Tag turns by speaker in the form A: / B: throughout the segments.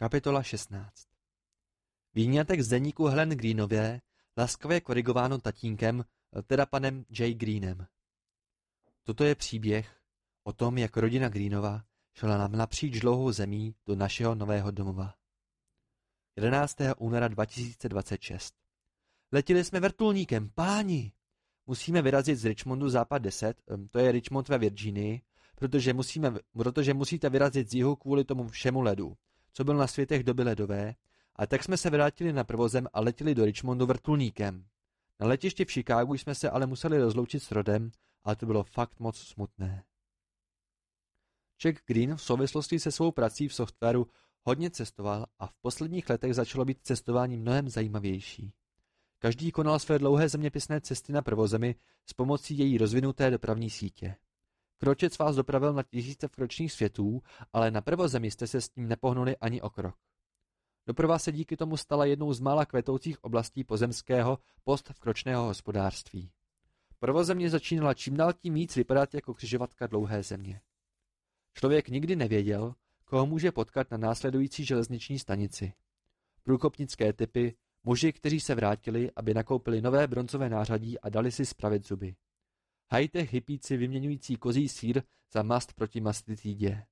A: Kapitola 16 Výňatek z deníku Helen Greenové, laskavě korigováno tatínkem, teda panem J. Greenem. Toto je příběh o tom, jak rodina Greenova šla nám napříč dlouhou zemí do našeho nového domova. 11. února 2026 Letěli jsme vrtulníkem, páni! Musíme vyrazit z Richmondu západ 10, to je Richmond ve Virginii, protože, musíme, protože musíte vyrazit z jihu kvůli tomu všemu ledu, co byl na světech doby ledové, a tak jsme se vrátili na prvozem a letěli do Richmondu vrtulníkem. Na letišti v Chicagu jsme se ale museli rozloučit s rodem, ale to bylo fakt moc smutné. Jack Green v souvislosti se svou prací v softwaru hodně cestoval a v posledních letech začalo být cestování mnohem zajímavější. Každý konal své dlouhé zeměpisné cesty na prvozemi s pomocí její rozvinuté dopravní sítě. Kročec vás dopravil na tisíce vkročných světů, ale na prvozemi jste se s tím nepohnuli ani o krok. Doprava se díky tomu stala jednou z mála kvetoucích oblastí pozemského postvkročného hospodářství. Prvozemě začínala čím dál tím víc vypadat jako křižovatka dlouhé země. Člověk nikdy nevěděl, koho může potkat na následující železniční stanici. Průkopnické typy, muži, kteří se vrátili, aby nakoupili nové bronzové nářadí a dali si spravit zuby. Hajtech hypíci vyměňující kozí sír za mast proti mastitýdě.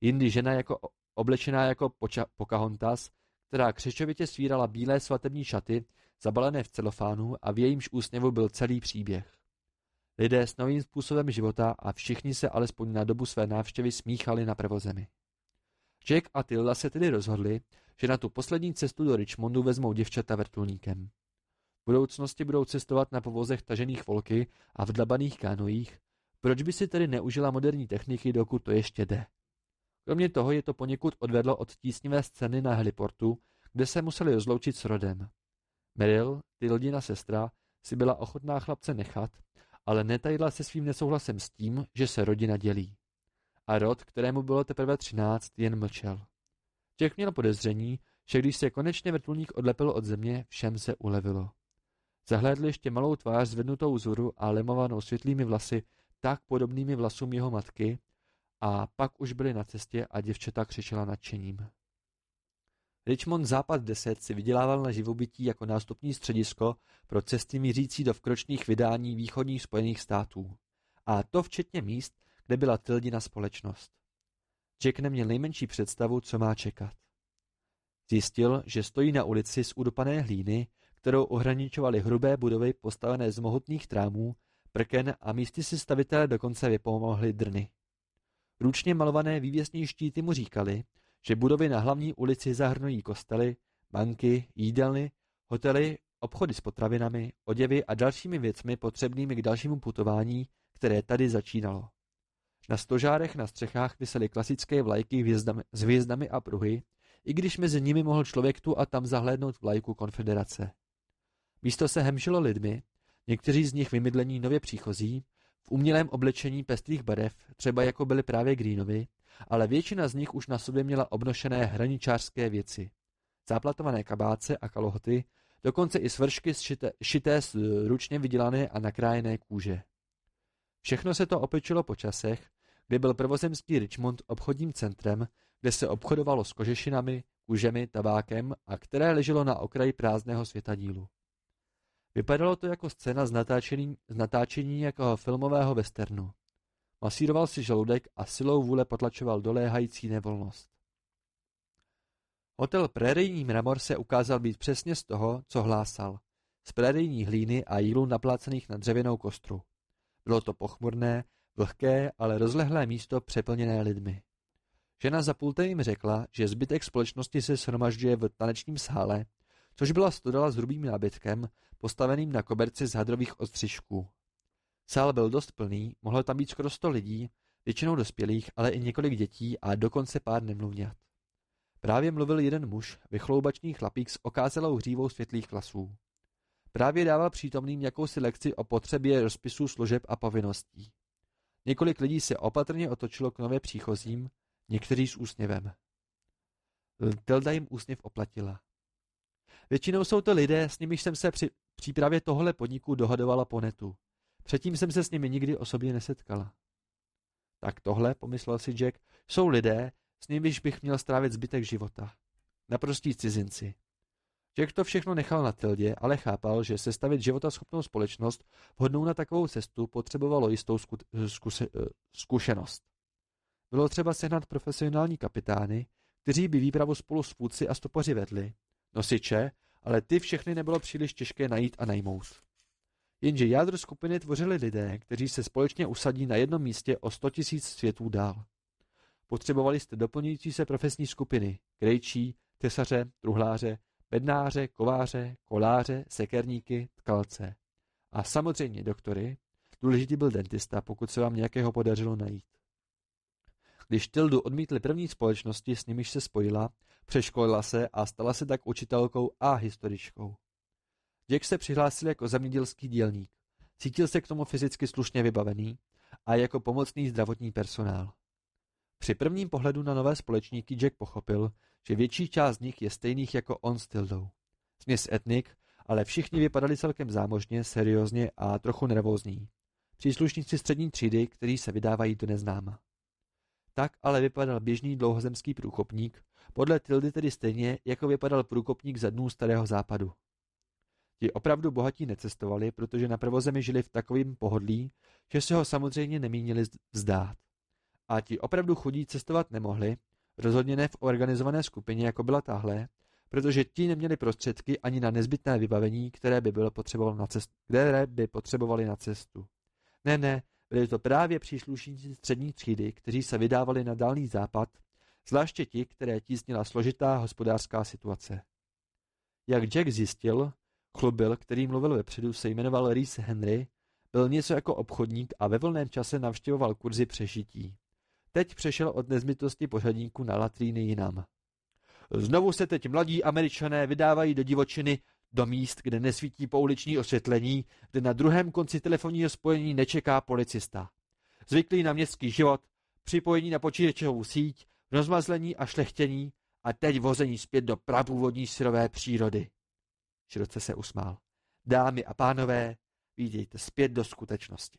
A: Jindy žena jako oblečená jako poča- Pocahontas, která křečovitě svírala bílé svatební šaty, zabalené v celofánu a v jejímž úsměvu byl celý příběh. Lidé s novým způsobem života a všichni se alespoň na dobu své návštěvy smíchali na prvozemi. Jack a Tilda se tedy rozhodli, že na tu poslední cestu do Richmondu vezmou děvčata vrtulníkem. V budoucnosti budou cestovat na povozech tažených volky a v dlabaných kánojích, proč by si tedy neužila moderní techniky, dokud to ještě jde. Kromě toho je to poněkud odvedlo od tísnivé scény na heliportu, kde se museli rozloučit s rodem. Meryl, Tildina sestra, si byla ochotná chlapce nechat, ale netajila se svým nesouhlasem s tím, že se rodina dělí. A Rod, kterému bylo teprve třináct, jen mlčel. Těch měl podezření, že když se konečně vrtulník odlepil od země, všem se ulevilo. Zahlédli ještě malou tvář zvednutou zuru a lemovanou světlými vlasy, tak podobnými vlasům jeho matky, a pak už byli na cestě a děvčata křičela nadšením. Richmond Západ 10 si vydělával na živobytí jako nástupní středisko pro cesty mířící do vkročných vydání východních spojených států. A to včetně míst, kde byla Tildina společnost. Jack neměl nejmenší představu, co má čekat. Zjistil, že stojí na ulici z udopané hlíny, kterou ohraničovaly hrubé budovy postavené z mohutných trámů, prken a místy si stavitelé dokonce vypomohli drny. Ručně malované vývěsní štíty mu říkali, že budovy na hlavní ulici zahrnují kostely, banky, jídelny, hotely, obchody s potravinami, oděvy a dalšími věcmi potřebnými k dalšímu putování, které tady začínalo. Na stožárech na střechách visely klasické vlajky s hvězdami a pruhy, i když mezi nimi mohl člověk tu a tam zahlédnout vlajku konfederace. Místo se hemžilo lidmi, někteří z nich vymydlení nově příchozí, v umělém oblečení pestrých barev, třeba jako byly právě Greenovi, ale většina z nich už na sobě měla obnošené hraničářské věci. Záplatované kabáce a kalhoty, dokonce i svršky šité, šité z ručně vydělané a nakrájené kůže. Všechno se to opečilo po časech, kdy byl prvozemský Richmond obchodním centrem, kde se obchodovalo s kožešinami, kůžemi, tabákem a které leželo na okraji prázdného světadílu. Vypadalo to jako scéna z natáčení, z natáčení jako filmového westernu. Masíroval si žaludek a silou vůle potlačoval doléhající nevolnost. Hotel Prérijní mramor se ukázal být přesně z toho, co hlásal. Z prérijní hlíny a jílu naplácených na dřevěnou kostru. Bylo to pochmurné, vlhké, ale rozlehlé místo přeplněné lidmi. Žena za pultem jim řekla, že zbytek společnosti se shromažďuje v tanečním sále, což byla studala s hrubým nábytkem, postaveným na koberci z hadrových ostřižků. Sál byl dost plný, mohlo tam být skoro sto lidí, většinou dospělých, ale i několik dětí a dokonce pár nemluvňat. Právě mluvil jeden muž, vychloubačný chlapík s okázelou hřívou světlých vlasů. Právě dával přítomným jakousi lekci o potřebě rozpisů služeb a povinností. Několik lidí se opatrně otočilo k nové příchozím, někteří s úsměvem. Tilda jim úsměv oplatila. Většinou jsou to lidé, s nimiž jsem se při přípravě tohle podniku dohadovala po netu. Předtím jsem se s nimi nikdy osobně nesetkala. Tak tohle, pomyslel si Jack, jsou lidé, s nimiž bych měl strávit zbytek života. naprostí cizinci. Jack to všechno nechal na Tildě, ale chápal, že sestavit životaschopnou společnost vhodnou na takovou cestu potřebovalo jistou zku, zkuse, zkušenost. Bylo třeba sehnat profesionální kapitány, kteří by výpravu spolu s vůdci a stopoři vedli, nosiče, ale ty všechny nebylo příliš těžké najít a najmout. Jenže jádro skupiny tvořili lidé, kteří se společně usadí na jednom místě o 100 tisíc světů dál. Potřebovali jste doplňující se profesní skupiny, krejčí, tesaře, truhláře, bednáře, kováře, koláře, sekerníky, tkalce. A samozřejmě doktory, důležitý byl dentista, pokud se vám nějakého podařilo najít. Když Tildu odmítli první společnosti, s nimiž se spojila, přeškolila se a stala se tak učitelkou a historičkou. Jack se přihlásil jako zemědělský dělník. Cítil se k tomu fyzicky slušně vybavený a jako pomocný zdravotní personál. Při prvním pohledu na nové společníky Jack pochopil, že větší část z nich je stejných jako on s Tildou. Směs etnik, ale všichni vypadali celkem zámožně, seriózně a trochu nervózní. Příslušníci střední třídy, kteří se vydávají do neznáma. Tak ale vypadal běžný dlouhozemský průkopník, podle Tildy tedy stejně, jako vypadal průkopník za dnů starého západu. Ti opravdu bohatí necestovali, protože na prvozemi žili v takovém pohodlí, že se ho samozřejmě nemínili vzdát. A ti opravdu chudí cestovat nemohli, rozhodně ne v organizované skupině, jako byla tahle, protože ti neměli prostředky ani na nezbytné vybavení, které by, bylo potřebovali na cestu, které by potřebovali na cestu. Ne, ne, byli to právě příslušníci střední třídy, kteří se vydávali na dálný západ, zvláště ti, které tísnila složitá hospodářská situace. Jak Jack zjistil, chlubil, který mluvil vepředu, se jmenoval Reese Henry, byl něco jako obchodník a ve volném čase navštěvoval kurzy přežití. Teď přešel od nezbytnosti pořadníku na latríny jinam. Znovu se teď mladí američané vydávají do divočiny do míst, kde nesvítí pouliční osvětlení, kde na druhém konci telefonního spojení nečeká policista. Zvyklý na městský život, připojení na počítačovou síť, rozmazlení a šlechtění a teď vození zpět do prapůvodní syrové přírody. Široce se usmál. Dámy a pánové, vítejte zpět do skutečnosti.